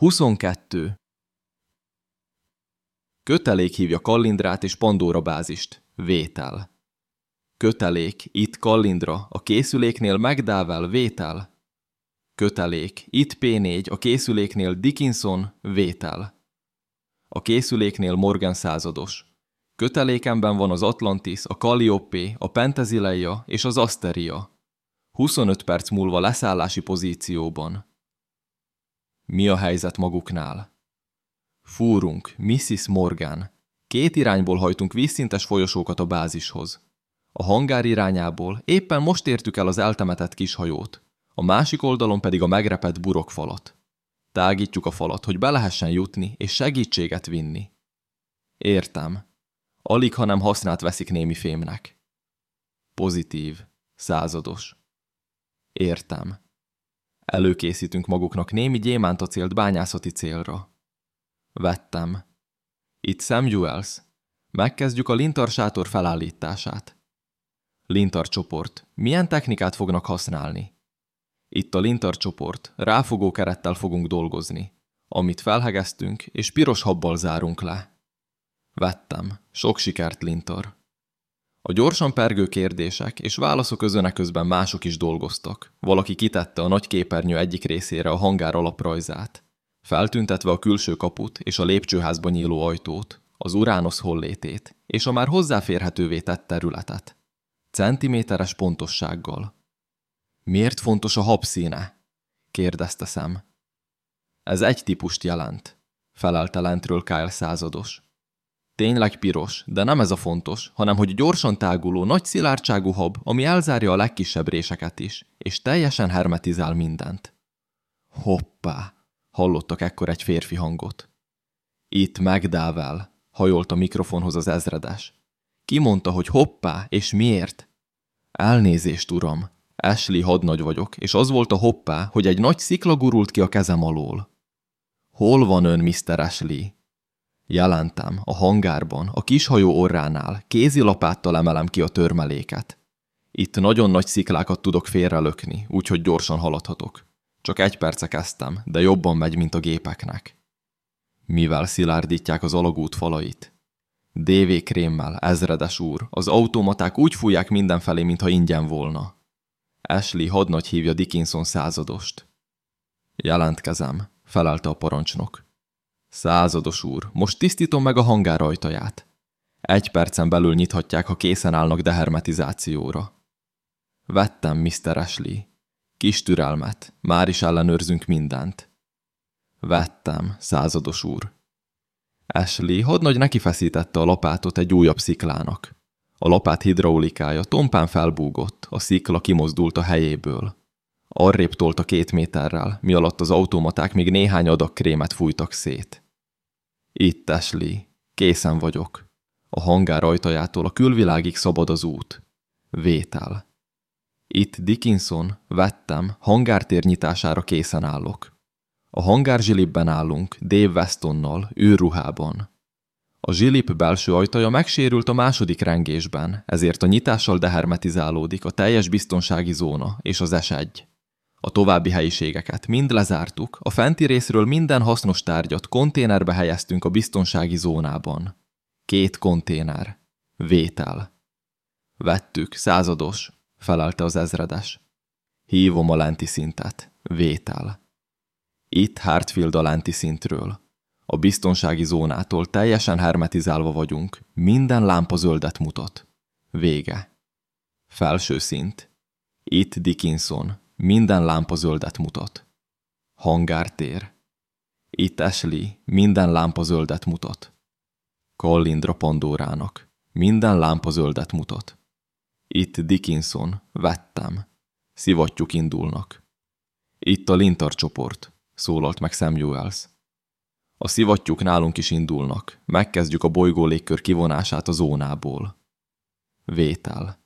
22. Kötelék hívja Kallindrát és Pandora bázist. Vétel. Kötelék, itt Kallindra, a készüléknél Megdável, vétel. Kötelék, itt P4, a készüléknél Dickinson, vétel. A készüléknél Morgan százados. Kötelékemben van az Atlantis, a Calliope, a Pentezileia és az Asteria. 25 perc múlva leszállási pozícióban. Mi a helyzet maguknál? Fúrunk, Mrs. Morgan. Két irányból hajtunk vízszintes folyosókat a bázishoz. A hangár irányából éppen most értük el az eltemetett kishajót, a másik oldalon pedig a megrepett burokfalat. Tágítjuk a falat, hogy be lehessen jutni és segítséget vinni. Értem. Alig, ha nem hasznát veszik némi fémnek. Pozitív. Százados. Értem. Előkészítünk maguknak némi gyémántacélt bányászati célra. Vettem. Itt Samuels. Megkezdjük a lintar sátor felállítását. Lintar csoport. Milyen technikát fognak használni? Itt a lintar csoport. Ráfogó kerettel fogunk dolgozni. Amit felhegeztünk, és piros habbal zárunk le. Vettem. Sok sikert, Lintar. A gyorsan pergő kérdések és válaszok özöne közben mások is dolgoztak. Valaki kitette a nagy képernyő egyik részére a hangár alaprajzát, feltüntetve a külső kaput és a lépcsőházba nyíló ajtót, az Uránosz hollétét és a már hozzáférhetővé tett területet. Centiméteres pontossággal. Miért fontos a habszíne? kérdezte szem. Ez egy típust jelent, felelte lentről Kyle százados. Tényleg piros, de nem ez a fontos, hanem hogy gyorsan táguló, nagy szilárdságú hab, ami elzárja a legkisebb réseket is, és teljesen hermetizál mindent. Hoppá! Hallottak ekkor egy férfi hangot. Itt megdável, hajolt a mikrofonhoz az ezredes. Ki mondta, hogy hoppá, és miért? Elnézést, uram. Ashley hadnagy vagyok, és az volt a hoppá, hogy egy nagy szikla gurult ki a kezem alól. Hol van ön, Mr. Ashley? Jelentem, a hangárban, a kishajó orránál, kézilapáttal emelem ki a törmeléket. Itt nagyon nagy sziklákat tudok félrelökni, úgyhogy gyorsan haladhatok. Csak egy perce kezdtem, de jobban megy, mint a gépeknek. Mivel szilárdítják az alagút falait? DV krémmel, ezredes úr, az automaták úgy fújják mindenfelé, mintha ingyen volna. Ashley hadnagy hívja Dickinson századost. Jelentkezem, felelte a parancsnok. Százados úr, most tisztítom meg a hangár ajtaját. Egy percen belül nyithatják, ha készen állnak dehermetizációra. Vettem, Mr. Ashley. Kis türelmet, már is ellenőrzünk mindent. Vettem, százados úr. Ashley hadnagy nekifeszítette a lapátot egy újabb sziklának. A lapát hidraulikája tompán felbúgott, a szikla kimozdult a helyéből. Arrébb tolta két méterrel, mi alatt az automaták még néhány adag krémet fújtak szét. Itt, Ashley. Készen vagyok. A hangár ajtajától a külvilágig szabad az út. Vétel. Itt Dickinson, vettem, hangártér nyitására készen állok. A hangár zsilipben állunk, Dave Westonnal, űrruhában. A zsilip belső ajtaja megsérült a második rengésben, ezért a nyitással dehermetizálódik a teljes biztonsági zóna és az S1. A további helyiségeket mind lezártuk, a fenti részről minden hasznos tárgyat konténerbe helyeztünk a biztonsági zónában. Két konténer. Vétel. Vettük, százados, felelte az ezredes. Hívom a lenti szintet. Vétel. Itt Hartfield a lenti szintről. A biztonsági zónától teljesen hermetizálva vagyunk, minden lámpa zöldet mutat. Vége. Felső szint. Itt Dickinson, minden lámpa zöldet mutat. Hangártér. Itt Ashley minden lámpa zöldet mutat. Collindra Pandórának. Minden lámpa zöldet mutat. Itt Dickinson. Vettem. Szivattyúk indulnak. Itt a Lintar csoport, szólalt meg Samuels. A szivattyúk nálunk is indulnak. Megkezdjük a bolygó légkör kivonását a zónából. Vétel.